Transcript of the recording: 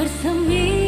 bersemi.